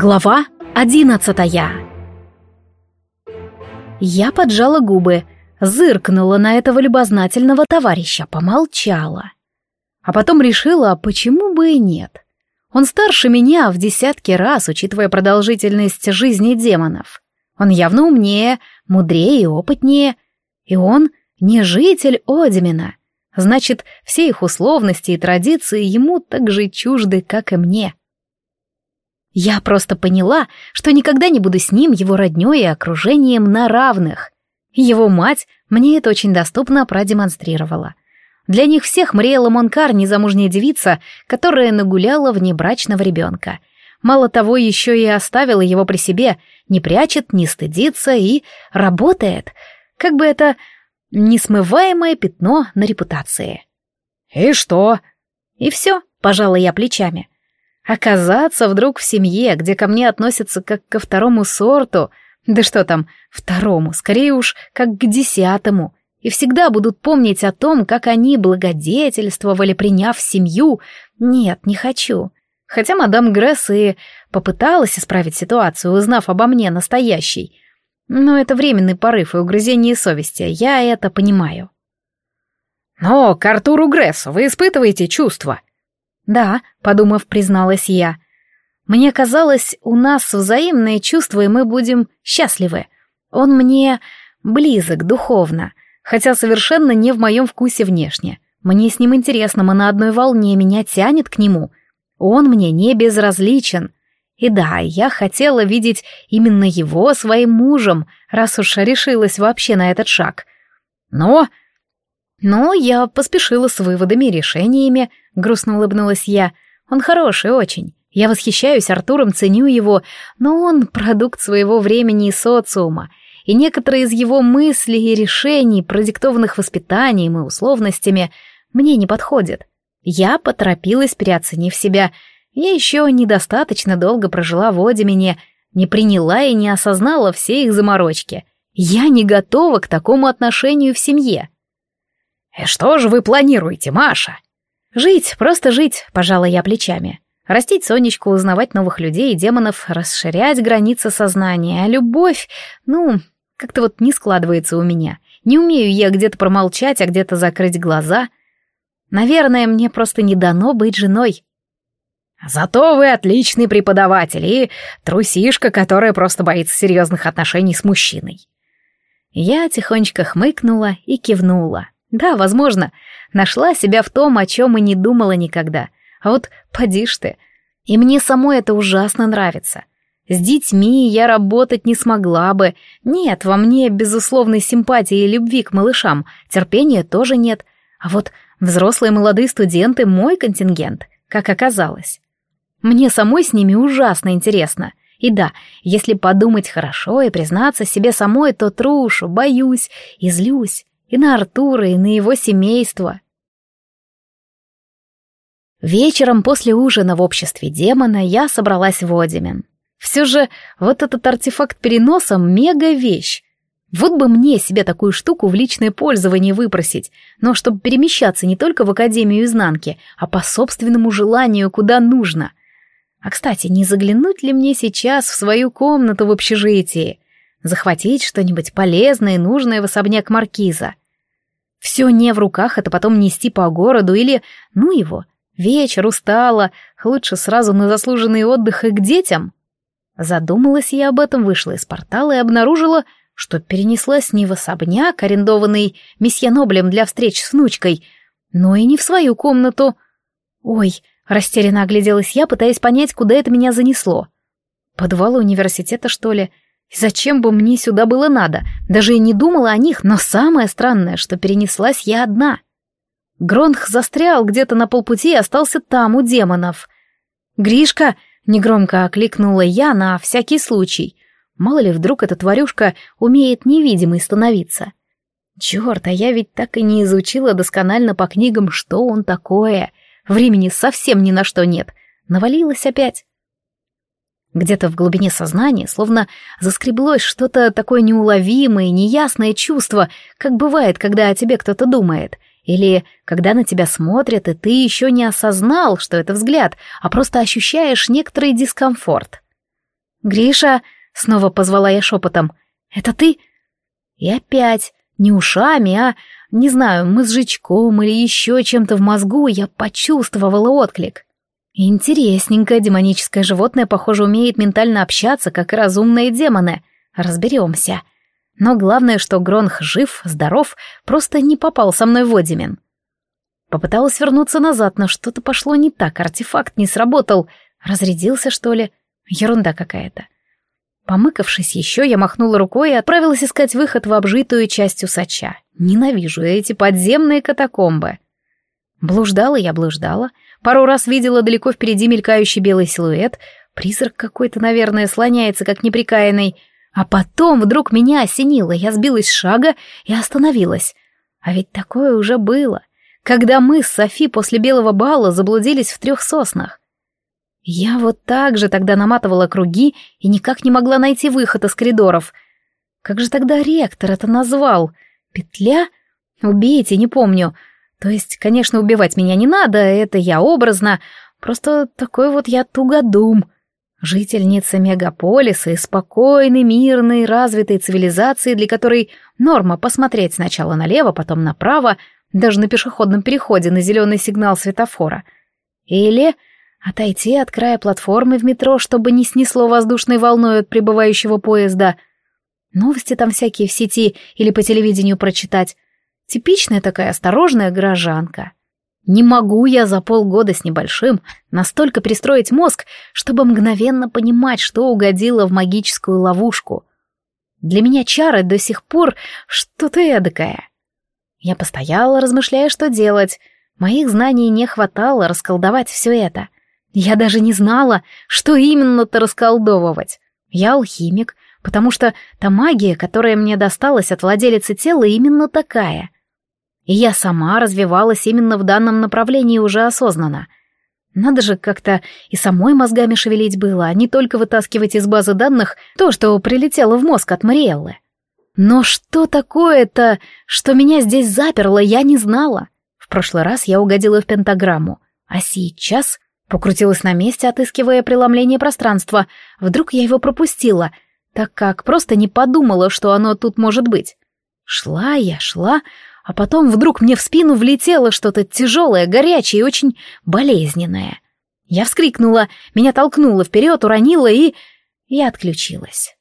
Глава одиннадцатая Я поджала губы, зыркнула на этого любознательного товарища, помолчала. А потом решила, почему бы и нет. Он старше меня в десятки раз, учитывая продолжительность жизни демонов. Он явно умнее, мудрее и опытнее. И он не житель Одимина. Значит, все их условности и традиции ему так же чужды, как и мне. Я просто поняла, что никогда не буду с ним, его роднёй и окружением на равных. Его мать мне это очень доступно продемонстрировала. Для них всех Мариэла Монкар незамужняя девица, которая нагуляла внебрачного ребенка. Мало того, еще и оставила его при себе, не прячет, не стыдится и работает. Как бы это несмываемое пятно на репутации. «И что?» «И все», — пожала я плечами. Оказаться вдруг в семье, где ко мне относятся как ко второму сорту, да что там, второму, скорее уж, как к десятому, и всегда будут помнить о том, как они благодетельствовали, приняв семью, нет, не хочу. Хотя мадам Гресс и попыталась исправить ситуацию, узнав обо мне настоящей. Но это временный порыв и угрызение совести, я это понимаю. «Но к Артуру Грессу вы испытываете чувства?» «Да», — подумав, призналась я. «Мне казалось, у нас взаимные чувства, и мы будем счастливы. Он мне близок духовно, хотя совершенно не в моем вкусе внешне. Мне с ним интересно, мы на одной волне, меня тянет к нему. Он мне не безразличен. И да, я хотела видеть именно его своим мужем, раз уж решилась вообще на этот шаг. Но но я поспешила с выводами и решениями, грустно улыбнулась я. Он хороший очень. Я восхищаюсь Артуром, ценю его, но он продукт своего времени и социума, и некоторые из его мыслей и решений, продиктованных воспитанием и условностями, мне не подходят. Я поторопилась, переоценив себя. Я еще недостаточно долго прожила в Одимене, не приняла и не осознала все их заморочки. Я не готова к такому отношению в семье. «И что же вы планируете, Маша?» «Жить, просто жить», — пожала я плечами. Растить Сонечку, узнавать новых людей и демонов, расширять границы сознания. А любовь, ну, как-то вот не складывается у меня. Не умею я где-то промолчать, а где-то закрыть глаза. Наверное, мне просто не дано быть женой. Зато вы отличный преподаватель и трусишка, которая просто боится серьезных отношений с мужчиной. Я тихонечко хмыкнула и кивнула. Да, возможно, нашла себя в том, о чем и не думала никогда. А вот поди ж ты. И мне самой это ужасно нравится. С детьми я работать не смогла бы. Нет, во мне безусловной симпатии и любви к малышам. Терпения тоже нет. А вот взрослые молодые студенты — мой контингент, как оказалось. Мне самой с ними ужасно интересно. И да, если подумать хорошо и признаться себе самой, то трушу, боюсь и злюсь и на Артура, и на его семейство. Вечером после ужина в обществе демона я собралась в Одимен. Все же вот этот артефакт переноса — мега-вещь. Вот бы мне себе такую штуку в личное пользование выпросить, но чтобы перемещаться не только в Академию Изнанки, а по собственному желанию, куда нужно. А, кстати, не заглянуть ли мне сейчас в свою комнату в общежитии? Захватить что-нибудь полезное и нужное в особняк маркиза. Все не в руках, это потом нести по городу или... Ну его, вечер, устала, лучше сразу на заслуженный отдых и к детям. Задумалась я об этом, вышла из портала и обнаружила, что перенеслась не в особняк, арендованный месье Ноблем для встреч с внучкой, но и не в свою комнату. Ой, растерянно огляделась я, пытаясь понять, куда это меня занесло. Подвал университета, что ли? — и зачем бы мне сюда было надо? Даже и не думала о них, но самое странное, что перенеслась я одна. Гронх застрял где-то на полпути и остался там, у демонов. «Гришка!» — негромко окликнула я на всякий случай. Мало ли, вдруг эта тварюшка умеет невидимой становиться. Черт, а я ведь так и не изучила досконально по книгам, что он такое. Времени совсем ни на что нет. Навалилась опять. Где-то в глубине сознания словно заскреблось что-то такое неуловимое, неясное чувство, как бывает, когда о тебе кто-то думает. Или когда на тебя смотрят, и ты еще не осознал, что это взгляд, а просто ощущаешь некоторый дискомфорт. «Гриша!» — снова позвала я шепотом. «Это ты?» И опять, не ушами, а, не знаю, мозжечком или еще чем-то в мозгу, я почувствовала отклик. Интересненькое демоническое животное, похоже, умеет ментально общаться, как и разумные демоны. Разберемся. Но главное, что Гронх жив, здоров, просто не попал со мной в Одимин. Попыталась вернуться назад, но что-то пошло не так, артефакт не сработал. Разрядился, что ли? Ерунда какая-то. Помыкавшись еще, я махнула рукой и отправилась искать выход в обжитую часть усача. Ненавижу эти подземные катакомбы. Блуждала я, блуждала. Пару раз видела далеко впереди мелькающий белый силуэт. Призрак какой-то, наверное, слоняется, как неприкаянный. А потом вдруг меня осенило, я сбилась с шага и остановилась. А ведь такое уже было, когда мы с Софи после белого бала заблудились в трех соснах. Я вот так же тогда наматывала круги и никак не могла найти выход из коридоров. Как же тогда ректор это назвал? Петля? Убейте, не помню. То есть, конечно, убивать меня не надо, это я образно. Просто такой вот я тугодум. Жительница мегаполиса и спокойной, мирной, развитой цивилизации, для которой норма посмотреть сначала налево, потом направо, даже на пешеходном переходе на зеленый сигнал светофора. Или Отойти от края платформы в метро, чтобы не снесло воздушной волной от прибывающего поезда. Новости там всякие в сети или по телевидению прочитать. Типичная такая осторожная горожанка. Не могу я за полгода с небольшим настолько пристроить мозг, чтобы мгновенно понимать, что угодило в магическую ловушку. Для меня чары до сих пор что-то эдакое. Я постояла, размышляя, что делать. Моих знаний не хватало расколдовать все это — я даже не знала, что именно-то расколдовывать. Я алхимик, потому что та магия, которая мне досталась от владелицы тела, именно такая. И я сама развивалась именно в данном направлении уже осознанно. Надо же как-то и самой мозгами шевелить было, а не только вытаскивать из базы данных то, что прилетело в мозг от Мариэллы. Но что такое-то, что меня здесь заперло, я не знала. В прошлый раз я угодила в пентаграмму, а сейчас Покрутилась на месте, отыскивая преломление пространства. Вдруг я его пропустила, так как просто не подумала, что оно тут может быть. Шла я, шла, а потом вдруг мне в спину влетело что-то тяжелое, горячее и очень болезненное. Я вскрикнула, меня толкнуло вперед, уронило и... Я отключилась.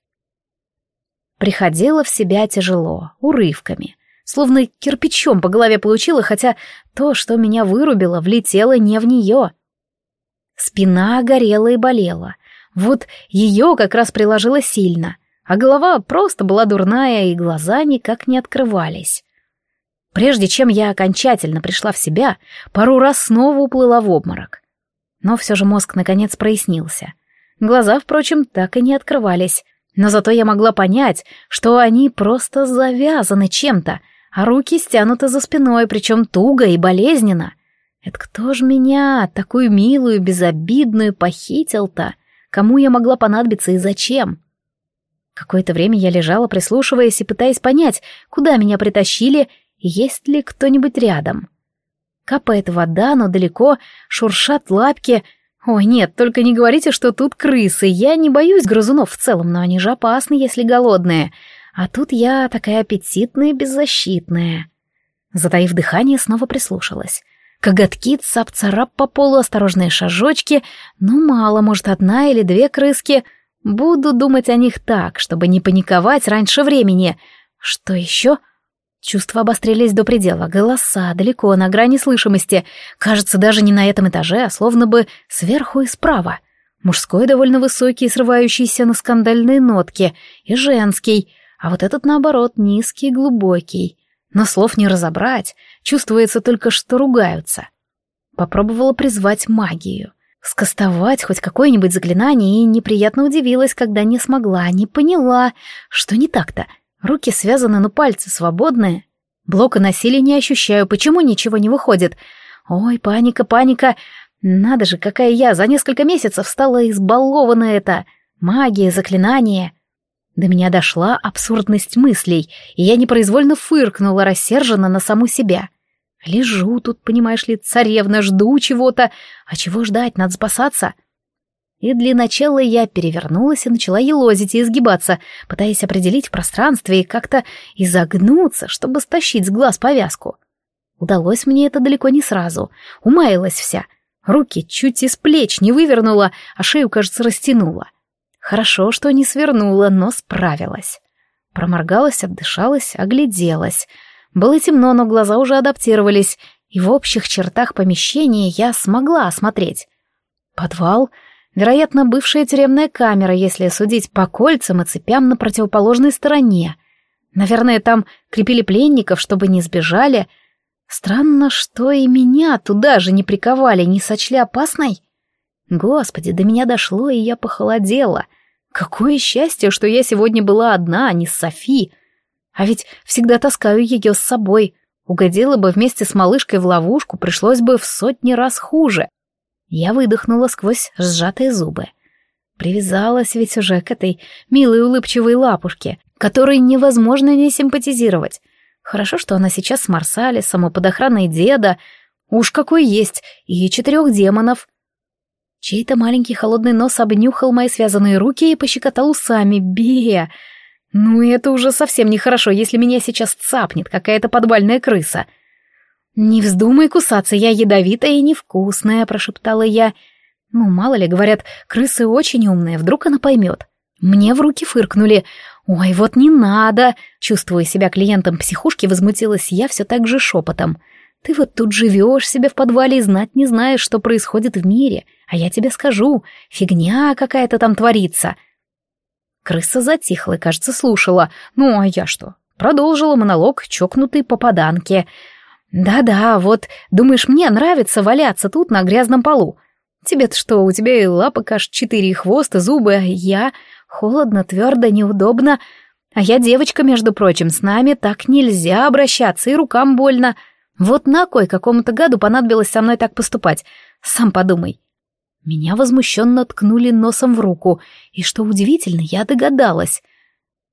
Приходила в себя тяжело, урывками, словно кирпичом по голове получила, хотя то, что меня вырубило, влетело не в нее. Спина горела и болела. Вот ее как раз приложила сильно, а голова просто была дурная, и глаза никак не открывались. Прежде чем я окончательно пришла в себя, пару раз снова уплыла в обморок. Но все же мозг наконец прояснился. Глаза, впрочем, так и не открывались, но зато я могла понять, что они просто завязаны чем-то, а руки стянуты за спиной, причем туго и болезненно. Это кто ж меня, такую милую, безобидную, похитил-то? Кому я могла понадобиться и зачем? Какое-то время я лежала, прислушиваясь и пытаясь понять, куда меня притащили есть ли кто-нибудь рядом. Капает вода, но далеко, шуршат лапки. Ой, нет, только не говорите, что тут крысы. Я не боюсь грызунов в целом, но они же опасны, если голодные. А тут я такая аппетитная беззащитная. Затаив дыхание, снова прислушалась. Коготки, цап-царап по полу, осторожные шажочки. Ну, мало, может, одна или две крыски. Буду думать о них так, чтобы не паниковать раньше времени. Что еще? Чувства обострились до предела. Голоса далеко, на грани слышимости. Кажется, даже не на этом этаже, а словно бы сверху и справа. Мужской довольно высокий, срывающийся на скандальные нотки, и женский, а вот этот, наоборот, низкий, глубокий. Но слов не разобрать, чувствуется только, что ругаются. Попробовала призвать магию. Скостовать хоть какое-нибудь заклинание и неприятно удивилась, когда не смогла, не поняла, что не так-то. Руки связаны, но пальцы свободные. Блока насилия не ощущаю, почему ничего не выходит? Ой, паника, паника. Надо же, какая я за несколько месяцев стала избалованная это. Магия, заклинания. До меня дошла абсурдность мыслей, и я непроизвольно фыркнула рассерженно на саму себя. Лежу тут, понимаешь ли, царевна, жду чего-то. А чего ждать, надо спасаться. И для начала я перевернулась и начала елозить и изгибаться, пытаясь определить в пространстве и как-то изогнуться, чтобы стащить с глаз повязку. Удалось мне это далеко не сразу. Умаялась вся. Руки чуть из плеч не вывернула, а шею, кажется, растянула. Хорошо, что не свернула, но справилась. Проморгалась, отдышалась, огляделась. Было темно, но глаза уже адаптировались, и в общих чертах помещения я смогла осмотреть. Подвал, вероятно, бывшая тюремная камера, если судить по кольцам и цепям на противоположной стороне. Наверное, там крепили пленников, чтобы не сбежали. Странно, что и меня туда же не приковали, не сочли опасной. Господи, до меня дошло, и я похолодела. Какое счастье, что я сегодня была одна, а не с Софи. А ведь всегда таскаю ее с собой. Угодила бы вместе с малышкой в ловушку, пришлось бы в сотни раз хуже. Я выдохнула сквозь сжатые зубы. Привязалась ведь уже к этой милой улыбчивой лапушке, которой невозможно не симпатизировать. Хорошо, что она сейчас с Марсалисом и под деда. Уж какой есть, и четырех демонов. Чей-то маленький холодный нос обнюхал мои связанные руки и пощекотал усами. Бе! Ну, это уже совсем нехорошо, если меня сейчас цапнет какая-то подвальная крыса. «Не вздумай кусаться, я ядовитая и невкусная», — прошептала я. «Ну, мало ли, говорят, крысы очень умные, вдруг она поймет». Мне в руки фыркнули. «Ой, вот не надо!» Чувствуя себя клиентом психушки, возмутилась я все так же шепотом. «Ты вот тут живешь себе в подвале и знать не знаешь, что происходит в мире. А я тебе скажу, фигня какая-то там творится. Крыса затихла и, кажется, слушала. Ну, а я что? Продолжила монолог чокнутой попаданки. «Да-да, вот, думаешь, мне нравится валяться тут на грязном полу? Тебе-то что, у тебя и лапок аж четыре, и хвост, и зубы, а я... Холодно, твердо, неудобно. А я девочка, между прочим, с нами так нельзя обращаться, и рукам больно. Вот на кой какому-то гаду понадобилось со мной так поступать? Сам подумай. Меня возмущенно ткнули носом в руку, и, что удивительно, я догадалась.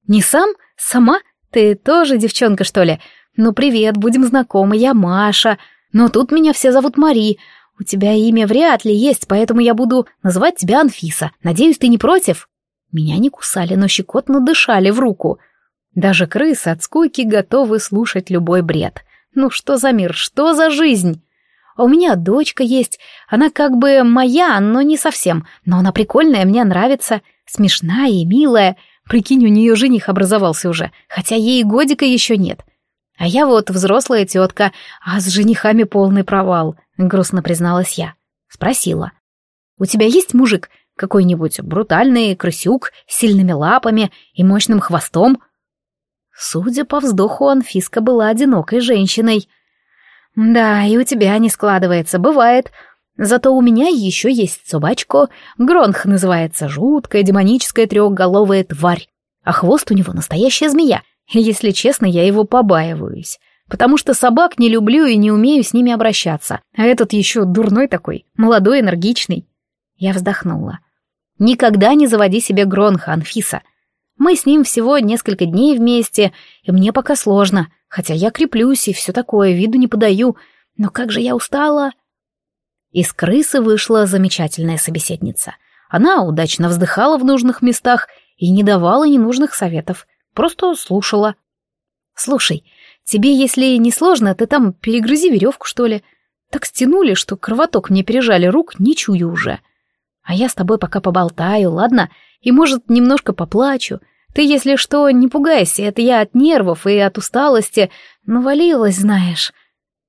«Не сам? Сама? Ты тоже девчонка, что ли? Ну, привет, будем знакомы, я Маша. Но тут меня все зовут Мари. У тебя имя вряд ли есть, поэтому я буду называть тебя Анфиса. Надеюсь, ты не против?» Меня не кусали, но щекотно дышали в руку. Даже крысы от скуки готовы слушать любой бред. Ну что за мир, что за жизнь? А у меня дочка есть. Она как бы моя, но не совсем. Но она прикольная, мне нравится. Смешная и милая. Прикинь, у нее жених образовался уже, хотя ей годика еще нет. А я вот взрослая тетка, а с женихами полный провал, грустно призналась я. Спросила. У тебя есть мужик? Какой-нибудь брутальный крысюк с сильными лапами и мощным хвостом? Судя по вздоху, Анфиска была одинокой женщиной — «Да, и у тебя не складывается, бывает. Зато у меня еще есть собачка, Гронх называется, жуткая демоническая трехголовая тварь. А хвост у него настоящая змея. Если честно, я его побаиваюсь. Потому что собак не люблю и не умею с ними обращаться. А этот еще дурной такой, молодой, энергичный». Я вздохнула. «Никогда не заводи себе Гронха, Анфиса. Мы с ним всего несколько дней вместе, и мне пока сложно. Хотя я креплюсь и все такое, виду не подаю, но как же я устала. Из крысы вышла замечательная собеседница. Она удачно вздыхала в нужных местах и не давала ненужных советов, просто слушала. «Слушай, тебе, если не сложно, ты там перегрызи веревку, что ли. Так стянули, что кровоток мне пережали рук, не чую уже. А я с тобой пока поболтаю, ладно? И, может, немножко поплачу, ты, если что, не пугайся, это я от нервов и от усталости навалилась, знаешь.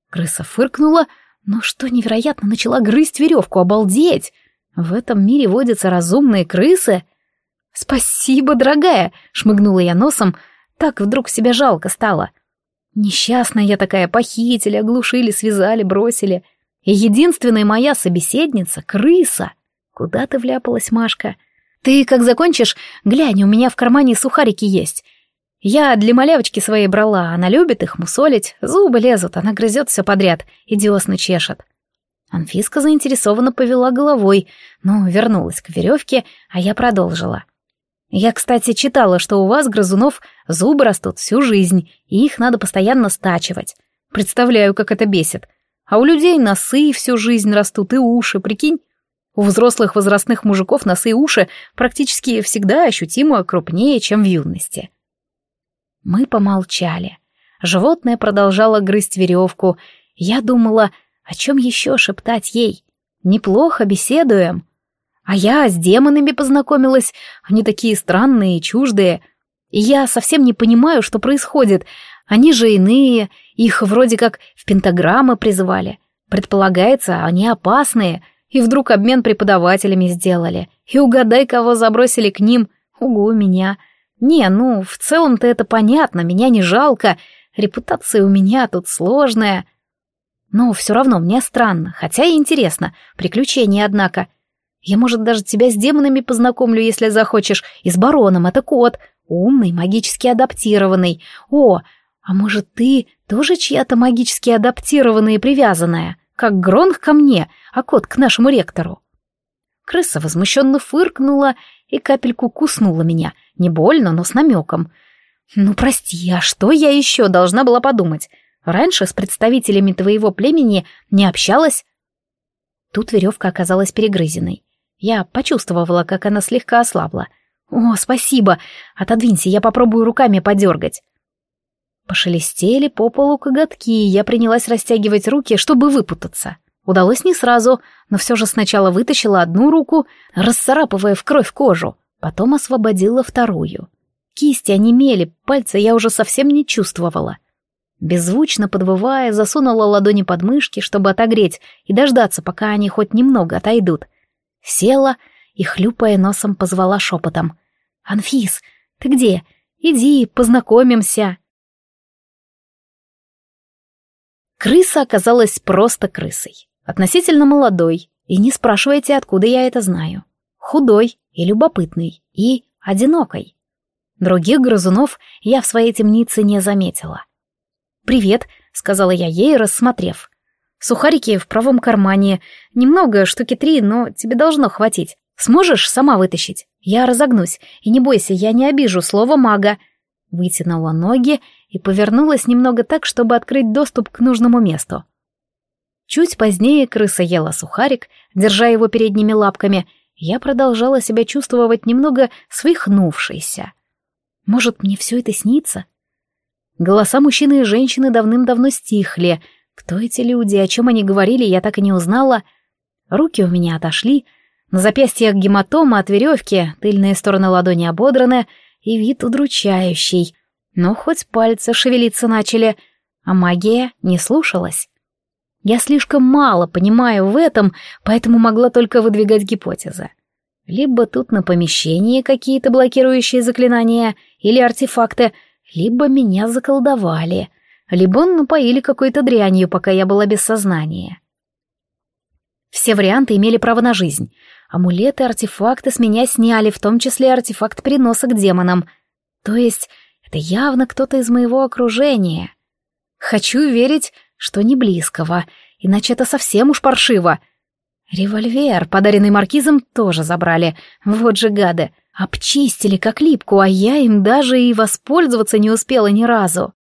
Крыса фыркнула, но что невероятно, начала грызть веревку, обалдеть. В этом мире водятся разумные крысы. Спасибо, дорогая, шмыгнула я носом, так вдруг себя жалко стало. Несчастная я такая, похитили, оглушили, связали, бросили. И единственная моя собеседница — крыса. Куда ты вляпалась, Машка? Ты, как закончишь, глянь, у меня в кармане сухарики есть. Я для малявочки своей брала, она любит их мусолить, зубы лезут, она грызет все подряд и десны чешет. Анфиска заинтересованно повела головой, но вернулась к веревке, а я продолжила. Я, кстати, читала, что у вас, грызунов, зубы растут всю жизнь, и их надо постоянно стачивать. Представляю, как это бесит. А у людей носы всю жизнь растут и уши, прикинь? У взрослых возрастных мужиков носы и уши практически всегда ощутимо крупнее, чем в юности. Мы помолчали. Животное продолжало грызть веревку. Я думала, о чем еще шептать ей. Неплохо беседуем. А я с демонами познакомилась. Они такие странные чуждые. И я совсем не понимаю, что происходит. Они же иные, их вроде как в пентаграммы призывали. Предполагается, они опасные. И вдруг обмен преподавателями сделали. И угадай, кого забросили к ним. Угу, меня. Не, ну, в целом-то это понятно, меня не жалко. Репутация у меня тут сложная. Но все равно мне странно, хотя и интересно. Приключения, однако. Я, может, даже тебя с демонами познакомлю, если захочешь. И с бароном, это кот. Умный, магически адаптированный. О, а может, ты тоже чья-то магически адаптированная и привязанная? Как Гронх ко мне, а кот к нашему ректору. Крыса возмущенно фыркнула и капельку куснула меня. Не больно, но с намеком. Ну, прости, а что я еще должна была подумать? Раньше с представителями твоего племени не общалась. Тут веревка оказалась перегрызенной. Я почувствовала, как она слегка ослабла. «О, спасибо! Отодвинься, я попробую руками подергать». Пошелестели по полу коготки, и я принялась растягивать руки, чтобы выпутаться. Удалось не сразу, но все же сначала вытащила одну руку, расцарапывая в кровь кожу, потом освободила вторую. Кисти онемели, пальцы я уже совсем не чувствовала. Беззвучно подвывая, засунула ладони под мышки, чтобы отогреть и дождаться, пока они хоть немного отойдут. Села и, хлюпая носом, позвала шепотом. «Анфис, ты где? Иди, познакомимся!» Крыса оказалась просто крысой. Относительно молодой, и не спрашивайте, откуда я это знаю. Худой и любопытный, и одинокой. Других грызунов я в своей темнице не заметила. «Привет», — сказала я ей, рассмотрев. «Сухарики в правом кармане. Немного, штуки три, но тебе должно хватить. Сможешь сама вытащить? Я разогнусь, и не бойся, я не обижу слово мага». Вытянула ноги и повернулась немного так, чтобы открыть доступ к нужному месту. Чуть позднее крыса ела сухарик, держа его передними лапками. Я продолжала себя чувствовать немного свихнувшейся. Может, мне все это снится? Голоса мужчины и женщины давным-давно стихли. Кто эти люди, о чем они говорили, я так и не узнала. Руки у меня отошли. На запястьях гематома от веревки, тыльные стороны ладони ободраны, и вид удручающий. Но хоть пальцы шевелиться начали, а магия не слушалась. Я слишком мало понимаю в этом, поэтому могла только выдвигать гипотезы. Либо тут на помещении какие-то блокирующие заклинания или артефакты, либо меня заколдовали, либо напоили какой-то дрянью, пока я была без сознания. Все варианты имели право на жизнь. Амулеты, артефакты с меня сняли, в том числе артефакт переноса к демонам. То есть это явно кто-то из моего окружения. Хочу верить, что не близкого, иначе это совсем уж паршиво. Револьвер, подаренный маркизом, тоже забрали. Вот же гады. Обчистили как липку, а я им даже и воспользоваться не успела ни разу.